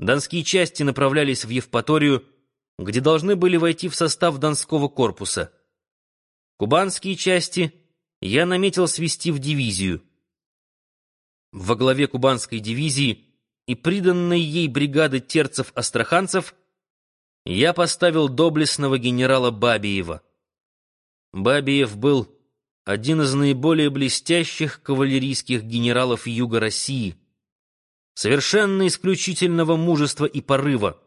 Донские части направлялись в Евпаторию, где должны были войти в состав Донского корпуса. Кубанские части я наметил свести в дивизию. Во главе кубанской дивизии и приданной ей бригады терцев-астраханцев я поставил доблестного генерала Бабиева. Бабиев был один из наиболее блестящих кавалерийских генералов Юга России, совершенно исключительного мужества и порыва,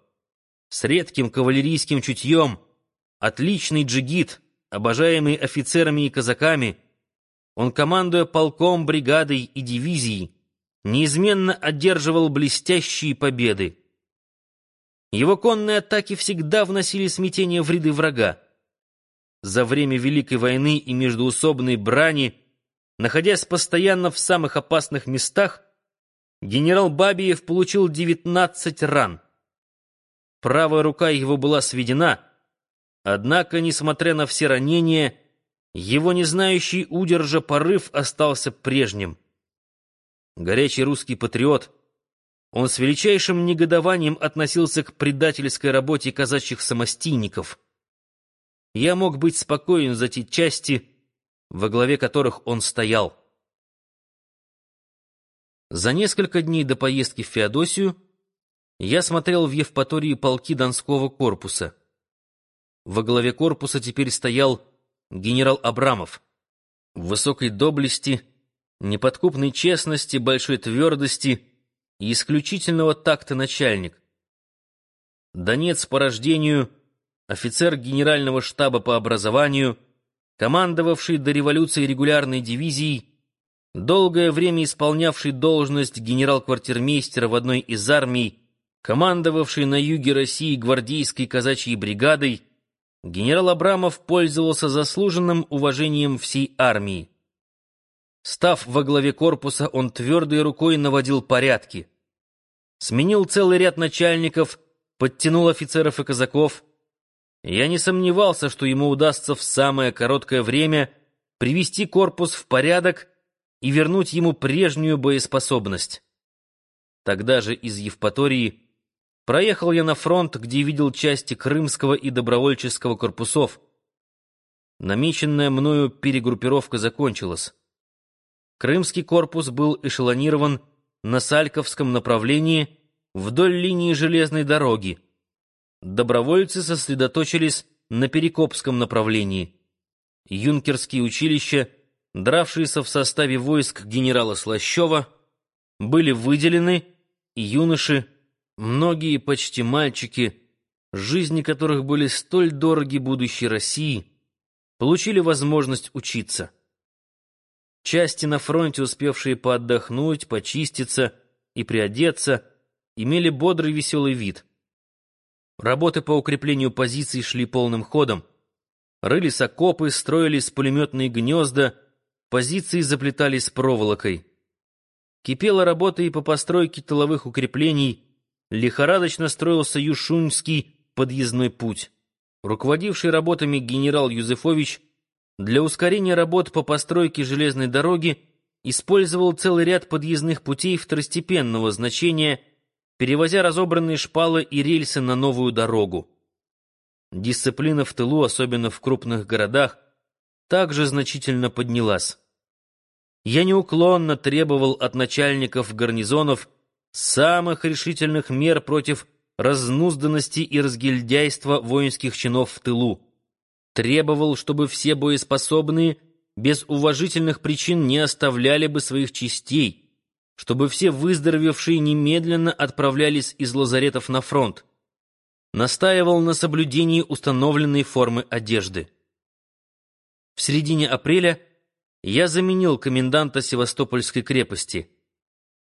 с редким кавалерийским чутьем, отличный джигит, обожаемый офицерами и казаками, он, командуя полком, бригадой и дивизией, неизменно одерживал блестящие победы. Его конные атаки всегда вносили смятение в ряды врага. За время Великой войны и междуусобной брани, находясь постоянно в самых опасных местах, генерал Бабиев получил 19 ран. Правая рука его была сведена, однако, несмотря на все ранения, его не знающий удержа порыв остался прежним. Горячий русский патриот, он с величайшим негодованием относился к предательской работе казачьих самостийников. Я мог быть спокоен за те части, во главе которых он стоял. За несколько дней до поездки в Феодосию я смотрел в Евпатории полки Донского корпуса. Во главе корпуса теперь стоял генерал Абрамов. В высокой доблести, неподкупной честности, большой твердости и исключительного такта начальник. Донец по рождению, офицер генерального штаба по образованию, командовавший до революции регулярной дивизией, долгое время исполнявший должность генерал-квартирмейстера в одной из армий, командовавший на юге России гвардейской казачьей бригадой, генерал Абрамов пользовался заслуженным уважением всей армии. Став во главе корпуса, он твердой рукой наводил порядки. Сменил целый ряд начальников, подтянул офицеров и казаков. Я не сомневался, что ему удастся в самое короткое время привести корпус в порядок и вернуть ему прежнюю боеспособность. Тогда же из Евпатории Проехал я на фронт, где видел части Крымского и Добровольческого корпусов. Намеченная мною перегруппировка закончилась. Крымский корпус был эшелонирован на Сальковском направлении вдоль линии железной дороги. Добровольцы сосредоточились на Перекопском направлении. Юнкерские училища, дравшиеся в составе войск генерала Слащева, были выделены, и юноши Многие почти мальчики, жизни которых были столь дороги будущей России, получили возможность учиться. Части на фронте, успевшие поотдохнуть, почиститься и приодеться, имели бодрый веселый вид. Работы по укреплению позиций шли полным ходом. Рылись окопы, строились пулеметные гнезда, позиции заплетались проволокой. Кипела работа и по постройке тыловых укреплений, лихорадочно строился Юшуньский подъездной путь. Руководивший работами генерал Юзефович для ускорения работ по постройке железной дороги использовал целый ряд подъездных путей второстепенного значения, перевозя разобранные шпалы и рельсы на новую дорогу. Дисциплина в тылу, особенно в крупных городах, также значительно поднялась. Я неуклонно требовал от начальников гарнизонов самых решительных мер против разнузданности и разгильдяйства воинских чинов в тылу. Требовал, чтобы все боеспособные без уважительных причин не оставляли бы своих частей, чтобы все выздоровевшие немедленно отправлялись из лазаретов на фронт. Настаивал на соблюдении установленной формы одежды. В середине апреля я заменил коменданта Севастопольской крепости —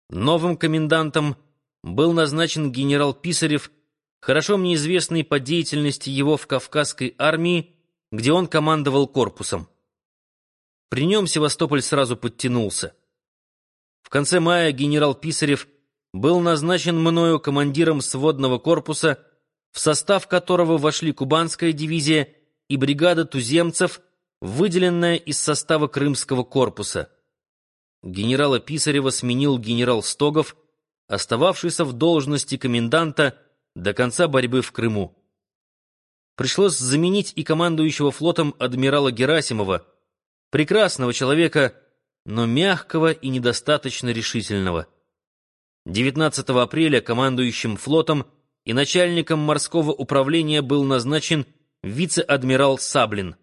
Новым комендантом был назначен генерал Писарев, хорошо мне известный по деятельности его в Кавказской армии, где он командовал корпусом. При нем Севастополь сразу подтянулся. В конце мая генерал Писарев был назначен мною командиром сводного корпуса, в состав которого вошли Кубанская дивизия и бригада туземцев, выделенная из состава Крымского корпуса. Генерала Писарева сменил генерал Стогов, остававшийся в должности коменданта до конца борьбы в Крыму. Пришлось заменить и командующего флотом адмирала Герасимова, прекрасного человека, но мягкого и недостаточно решительного. 19 апреля командующим флотом и начальником морского управления был назначен вице-адмирал Саблин.